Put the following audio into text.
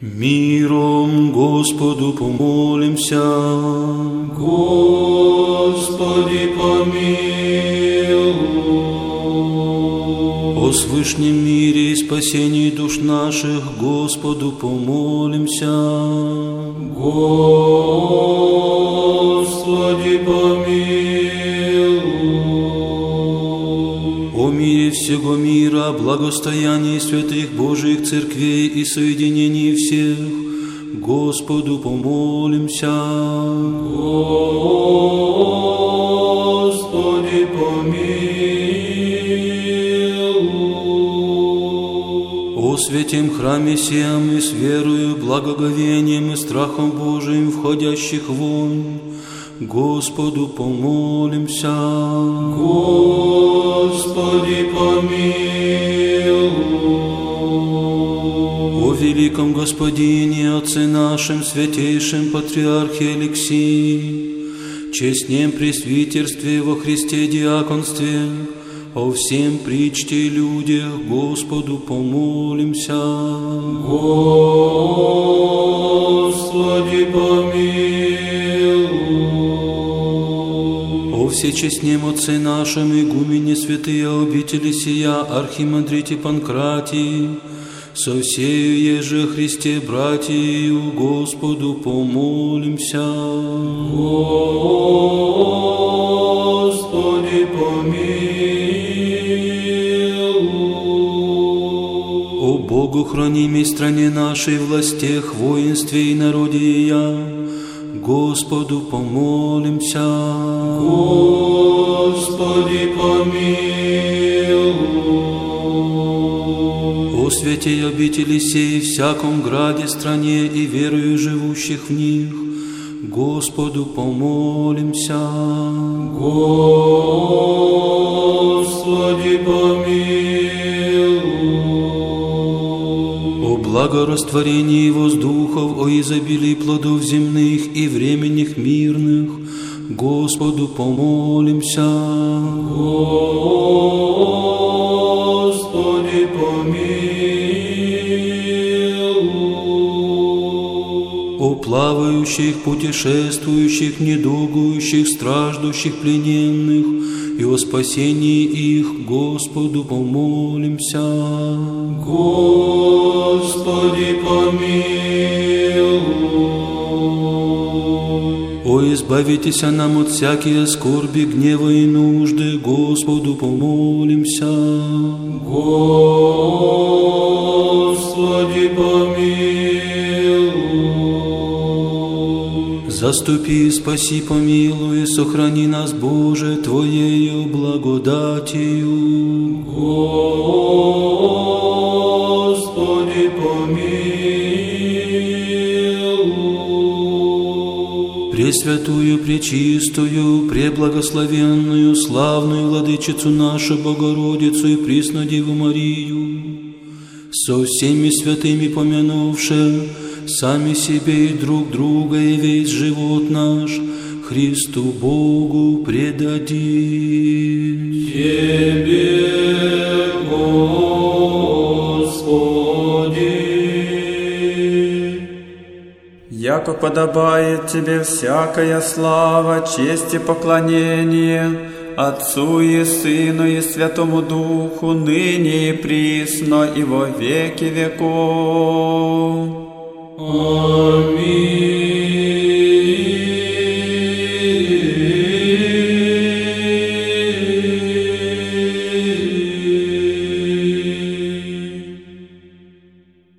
Миром Господу помолимся. Господи, помилуй. О свышнем мире и спасении душ наших Господу помолимся. Господи, О мире всего мира, благостоянии святых Божьих церквей и соединении всех, Господу помолимся. Господи, помилуй. О святем храме сем и с верою, благоговением и страхом Божиим входящих вонь, Господу помолимся. Господи, помилуй. О великом Господине, Отце нашим, святейшем Патриархе Алексии, честнем пресвитерстве во Христе диаконстве, о всем причте людях Господу помолимся. Господи, О всечестнем Отце нашем, игумене святые обители сия, архимандрите Панкратии, со всею еже Христе братью Господу помолимся. Господи, помилуй. О Богу хранимой стране нашей, властях, воинстве и народе я, Господу помолимся. Господи, святей обители сей, всяком граде, стране и верою живущих в них, Господу помолимся. Господи, помилуй. О благорастворении воздухов, о изобилии плодов земных и временных мирных, Господу помолимся. Господи, О плавающих, путешествующих, недугующих, страждущих, плененных, и о спасении их Господу помолимся. Господи, помилуй. О избавитесь нам от всякие скорби, гнева и нужды, Господу помолимся. Господи, Заступи, спаси, помилуй, сохрани нас, Боже, Твоею благодатью. Господи, помилуй. Пресвятую, пречистую, преблагословенную, славную Владычицу нашу Богородицу и Преснодеву Марию, со всеми святыми помянувши, сами себе и друг друга и весь живот наш Христу Богу предадим. Тебе, Господи. Яко подобает Тебе всякая слава, честь и поклонение Отцу и Сыну и Святому Духу, ныне и присно и во веки веков. Amen.